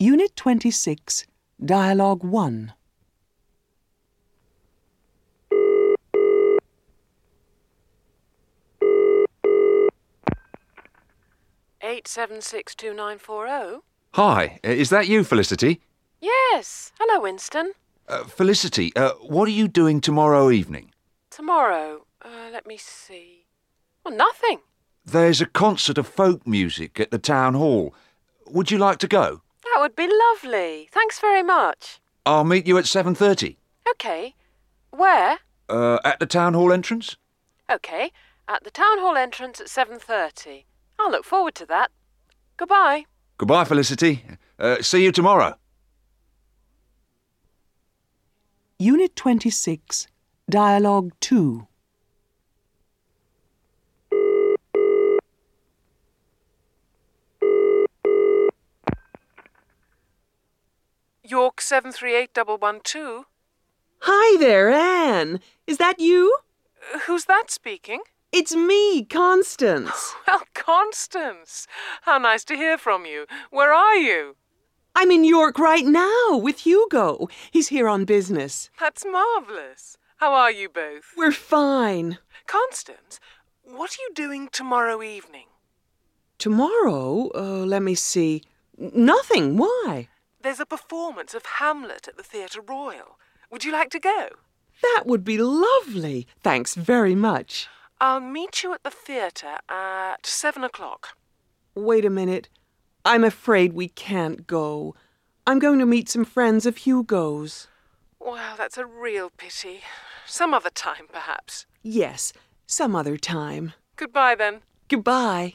Unit 26, Dialogue 1. Eight seven six two nine four zero. Hi, uh, is that you, Felicity? Yes. Hello, Winston. Uh, Felicity, uh, what are you doing tomorrow evening? Tomorrow. Uh, let me see. Well, nothing. There's a concert of folk music at the town hall. Would you like to go? That would be lovely. Thanks very much. I'll meet you at 7:30. Okay. Where? Uh, at the town hall entrance? Okay. At the town hall entrance at seven thirty. I'll look forward to that. Goodbye. Goodbye, Felicity. Uh, see you tomorrow. Unit 26, Dialogue 2. York seven three eight double one two. Hi there, Anne. Is that you? Who's that speaking? It's me, Constance. Well, Constance. How nice to hear from you. Where are you? I'm in York right now with Hugo. He's here on business. That's marvellous. How are you both? We're fine. Constance, what are you doing tomorrow evening? Tomorrow, uh, let me see. Nothing. Why? There's a performance of Hamlet at the Theatre Royal. Would you like to go? That would be lovely. Thanks very much. I'll meet you at the theatre at seven o'clock. Wait a minute. I'm afraid we can't go. I'm going to meet some friends of Hugo's. Well, that's a real pity. Some other time, perhaps. Yes, some other time. Goodbye then. Goodbye.